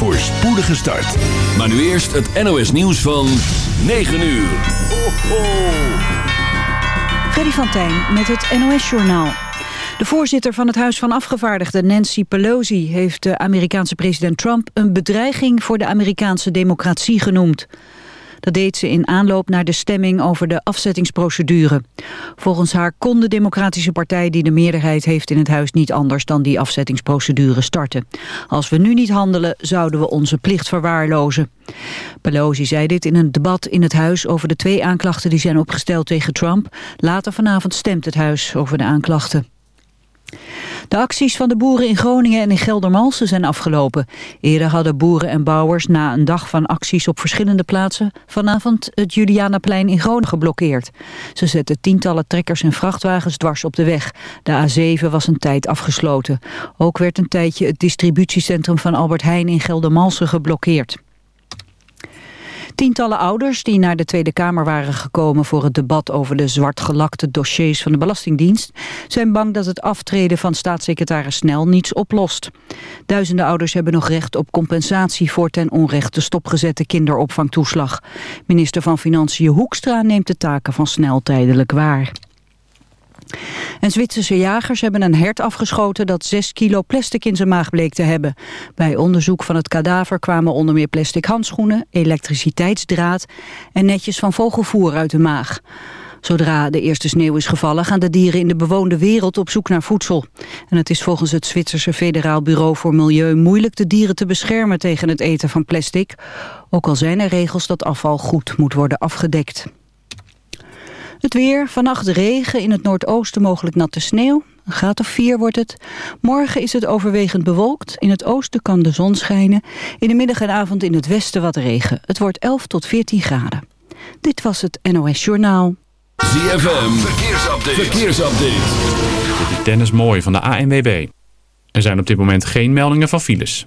voor spoedige start. Maar nu eerst het NOS nieuws van 9 uur. Ho, ho. Freddy van Tijn met het NOS Journaal. De voorzitter van het Huis van Afgevaardigden, Nancy Pelosi... heeft de Amerikaanse president Trump een bedreiging voor de Amerikaanse democratie genoemd. Dat deed ze in aanloop naar de stemming over de afzettingsprocedure. Volgens haar kon de Democratische Partij die de meerderheid heeft in het huis niet anders dan die afzettingsprocedure starten. Als we nu niet handelen, zouden we onze plicht verwaarlozen. Pelosi zei dit in een debat in het huis over de twee aanklachten die zijn opgesteld tegen Trump. Later vanavond stemt het huis over de aanklachten. De acties van de boeren in Groningen en in Geldermalsen zijn afgelopen. Eerder hadden boeren en bouwers na een dag van acties op verschillende plaatsen... vanavond het Julianaplein in Groningen geblokkeerd. Ze zetten tientallen trekkers en vrachtwagens dwars op de weg. De A7 was een tijd afgesloten. Ook werd een tijdje het distributiecentrum van Albert Heijn in Geldermalsen geblokkeerd. Tientallen ouders die naar de Tweede Kamer waren gekomen voor het debat over de zwartgelakte dossiers van de Belastingdienst zijn bang dat het aftreden van staatssecretaris Snel niets oplost. Duizenden ouders hebben nog recht op compensatie voor ten onrechte stopgezette kinderopvangtoeslag. Minister van Financiën Hoekstra neemt de taken van Snel tijdelijk waar. En Zwitserse jagers hebben een hert afgeschoten dat 6 kilo plastic in zijn maag bleek te hebben. Bij onderzoek van het kadaver kwamen onder meer plastic handschoenen, elektriciteitsdraad en netjes van vogelvoer uit de maag. Zodra de eerste sneeuw is gevallen gaan de dieren in de bewoonde wereld op zoek naar voedsel. En het is volgens het Zwitserse Federaal Bureau voor Milieu moeilijk de dieren te beschermen tegen het eten van plastic. Ook al zijn er regels dat afval goed moet worden afgedekt. Het weer, vannacht regen, in het noordoosten mogelijk natte sneeuw. Een graad of 4 wordt het. Morgen is het overwegend bewolkt. In het oosten kan de zon schijnen. In de middag en avond in het westen wat regen. Het wordt 11 tot 14 graden. Dit was het NOS Journaal. ZFM, verkeersupdate. verkeersupdate. Dit is Dennis Mooi van de ANWB. Er zijn op dit moment geen meldingen van files.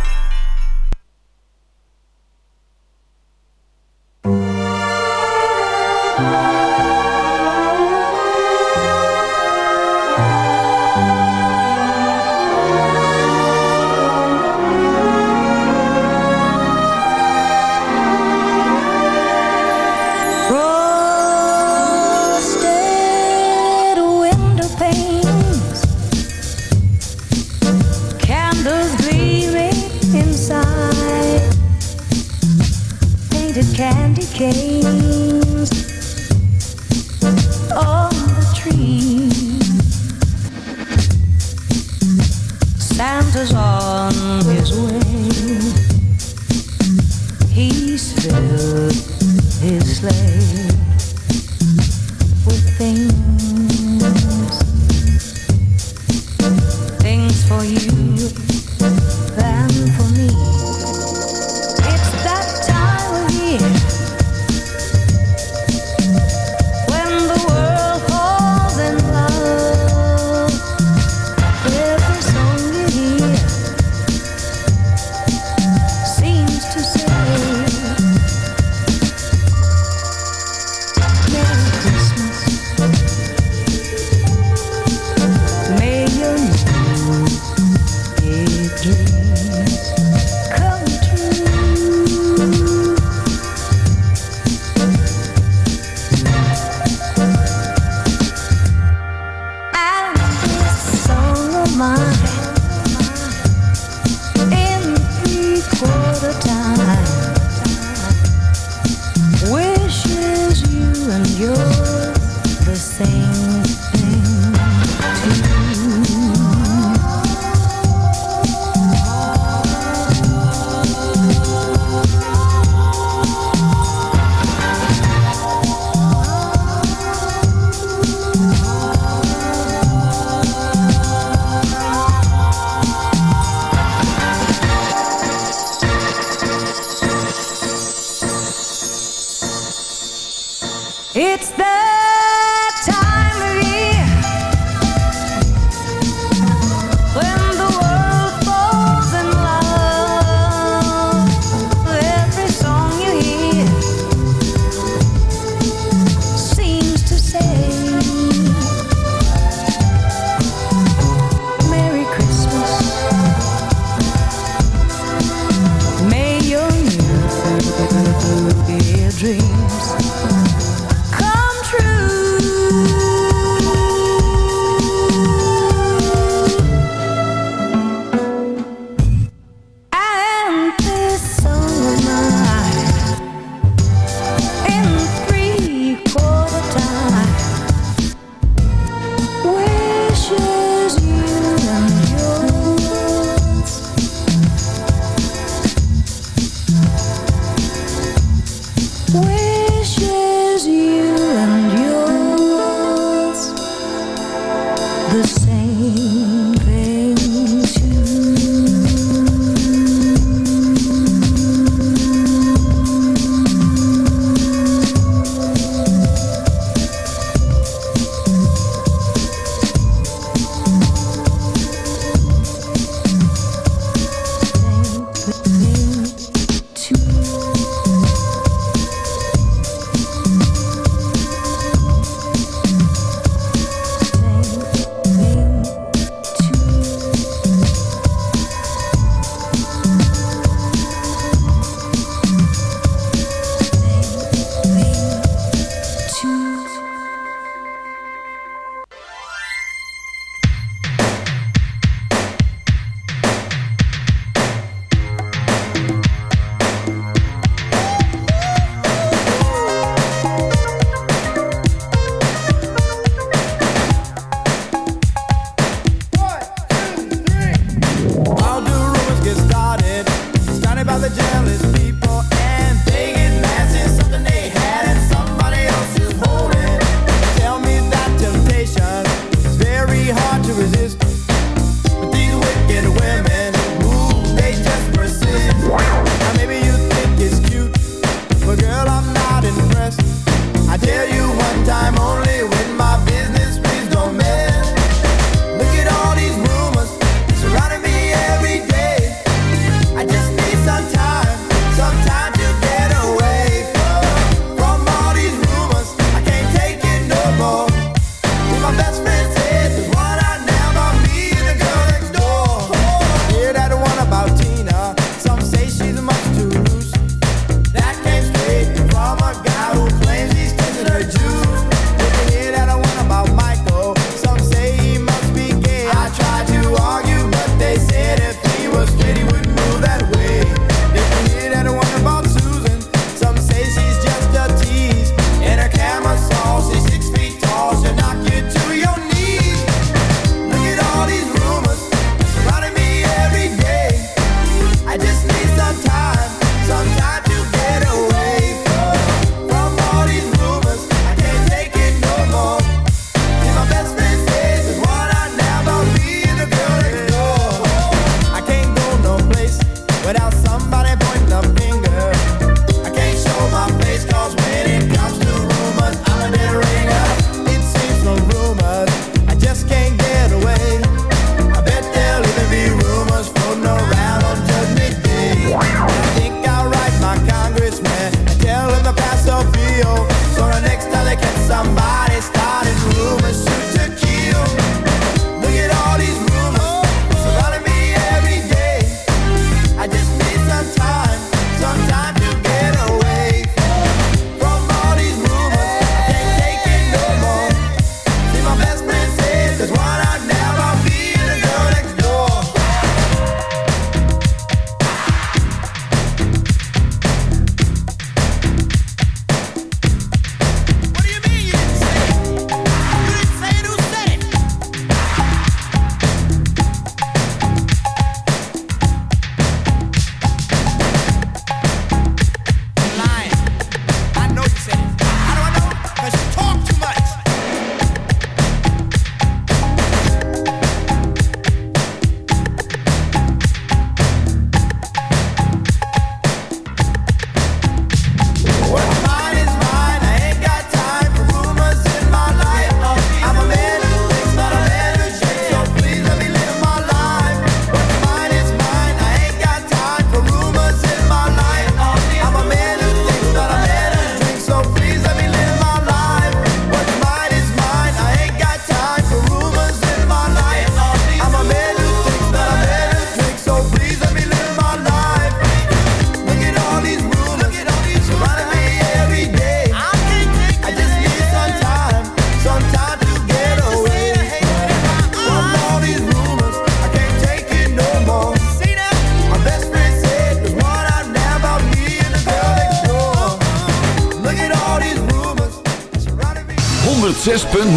Canes on the tree. Santa's on his way. He's filled his sleigh with things, things for you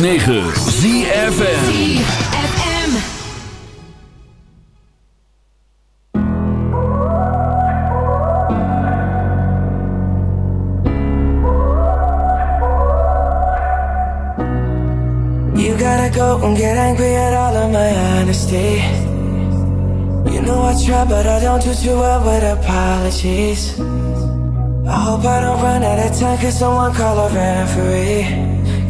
ZFM. You gotta go and get angry at all of my honesty. You know I try, but I don't do too well with apologies. I hope I don't run out of time, cause someone call a referee.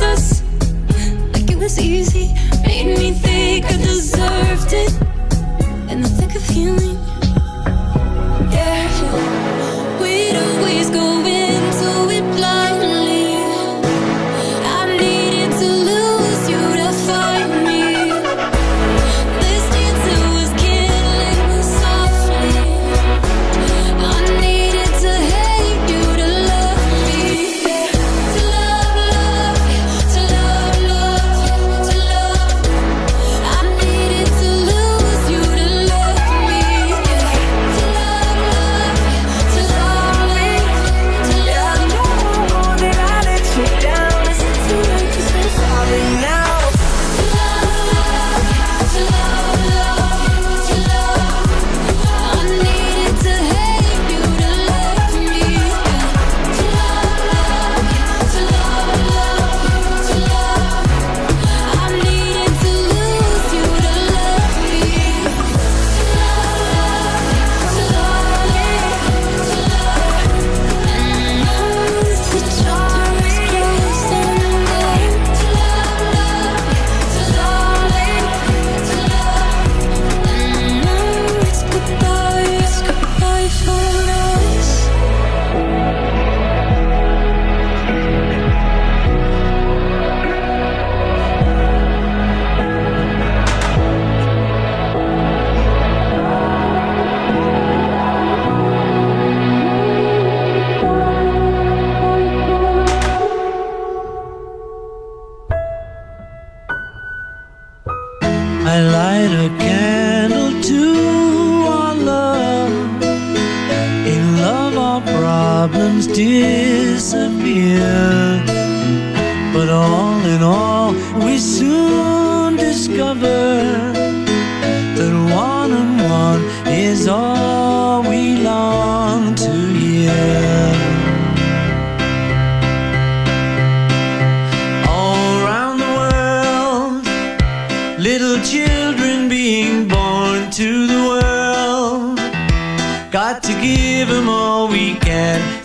Us like it was easy.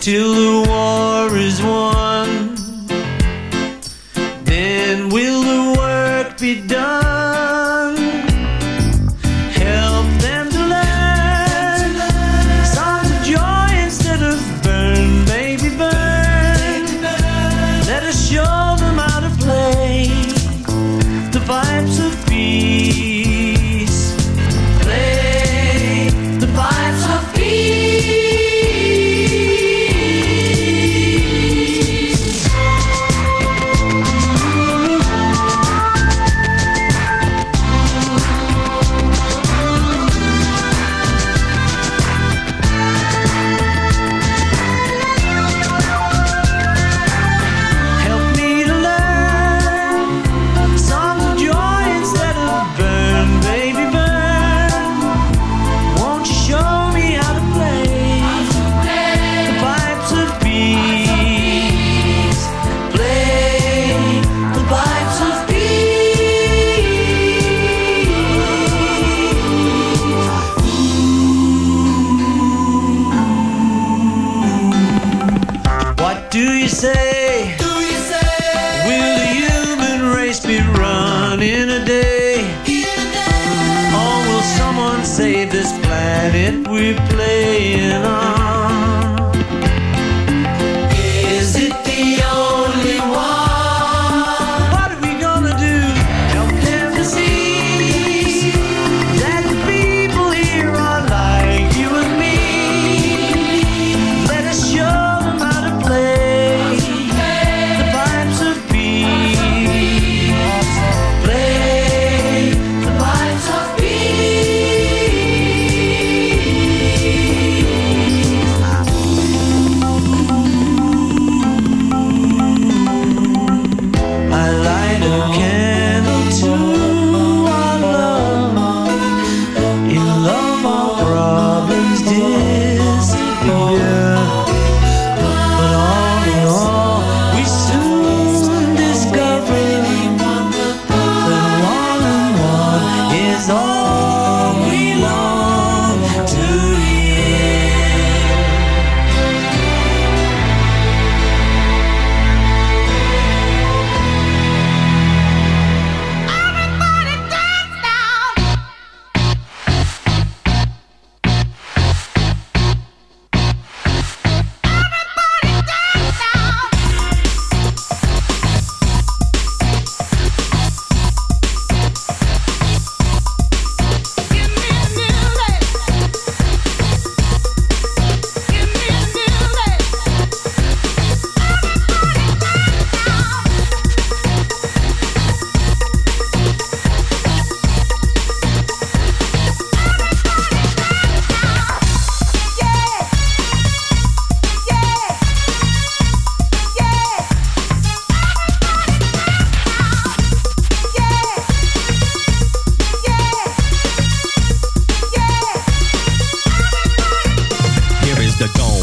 Till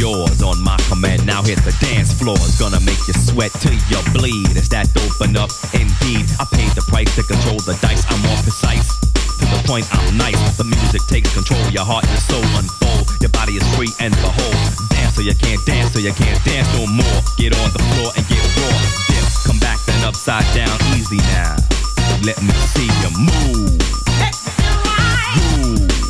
Yours. On my command, now hit the dance floor. It's gonna make you sweat till you bleed. Is that dope enough? Indeed, I paid the price to control the dice. I'm more precise. To the point, I'm nice. The music takes control. Your heart and soul unfold. Your body is free and behold. Dance so you can't dance, so you can't dance no more. Get on the floor and get raw. Dip, come back then upside down, easy now. Let me see you move. Groove. Come on, let's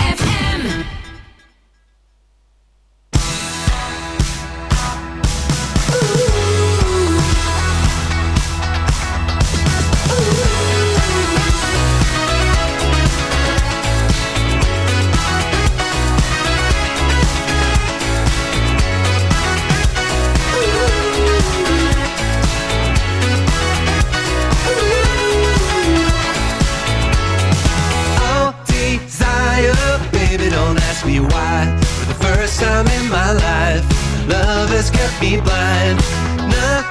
Love has kept me blind. Nothing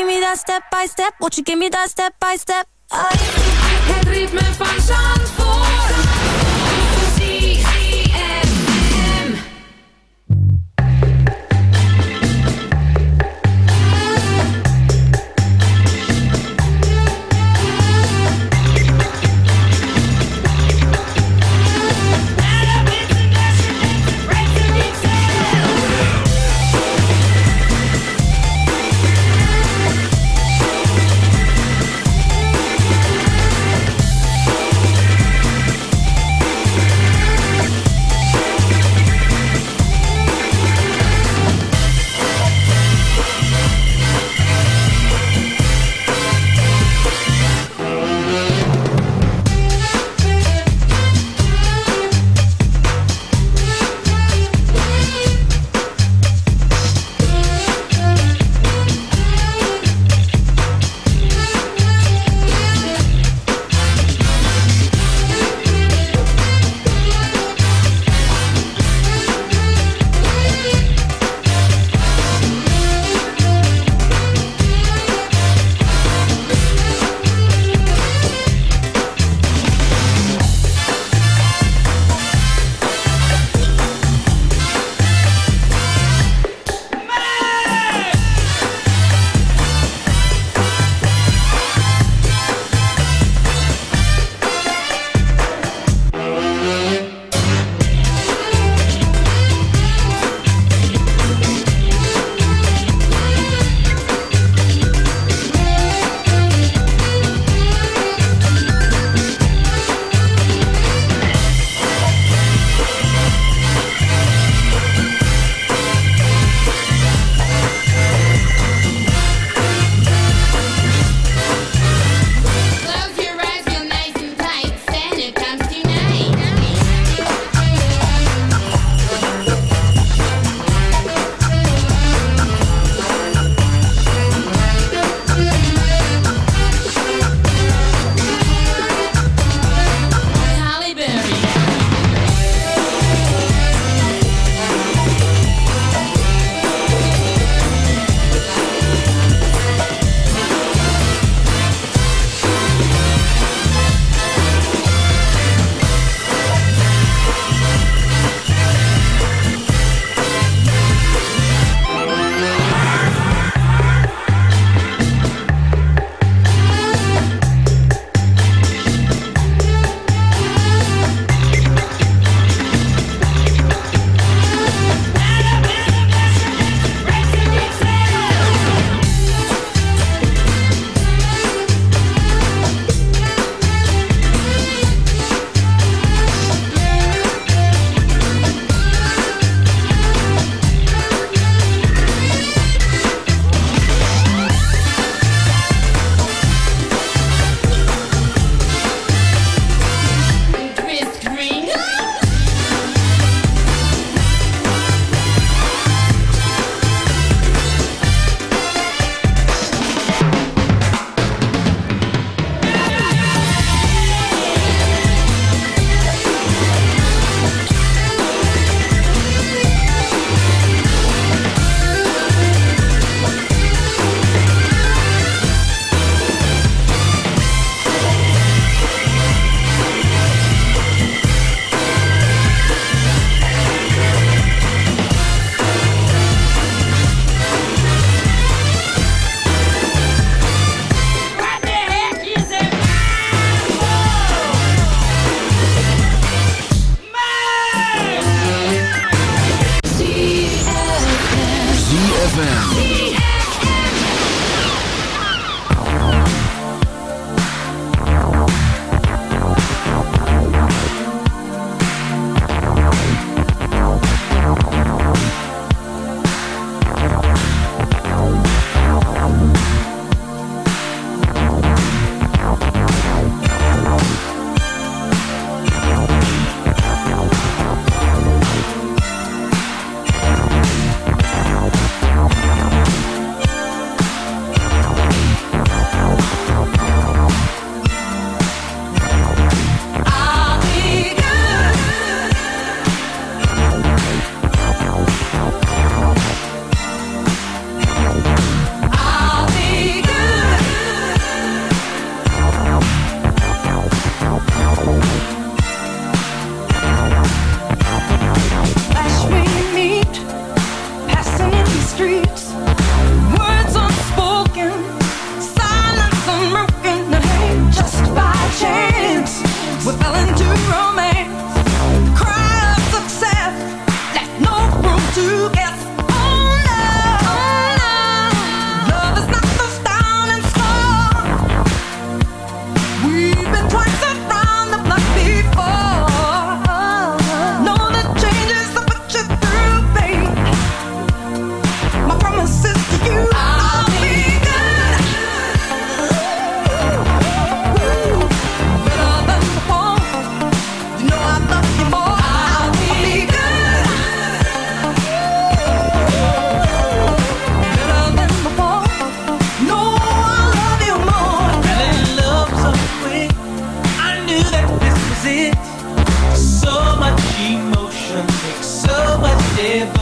Give me that step by step? Won't you give me that step by step? Het ritme van Zandvoort.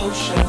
Devotion.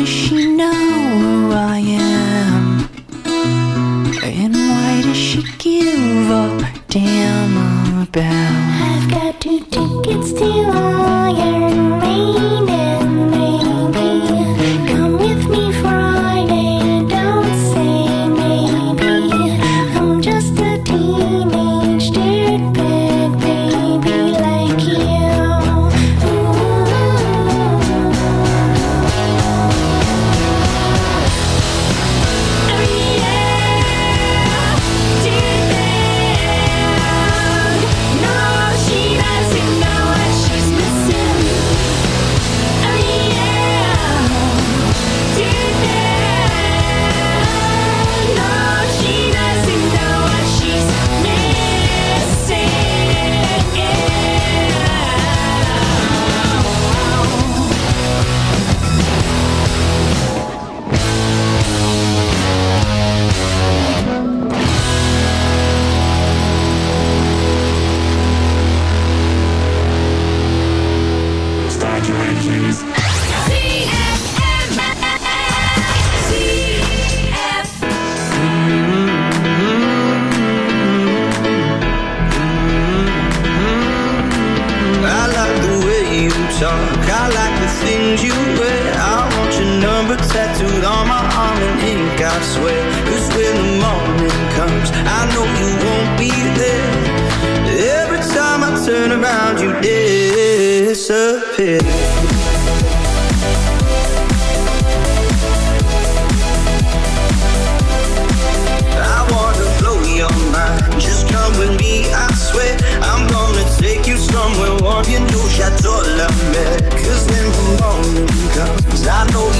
does she know who I am? And why does she give a damn about? I know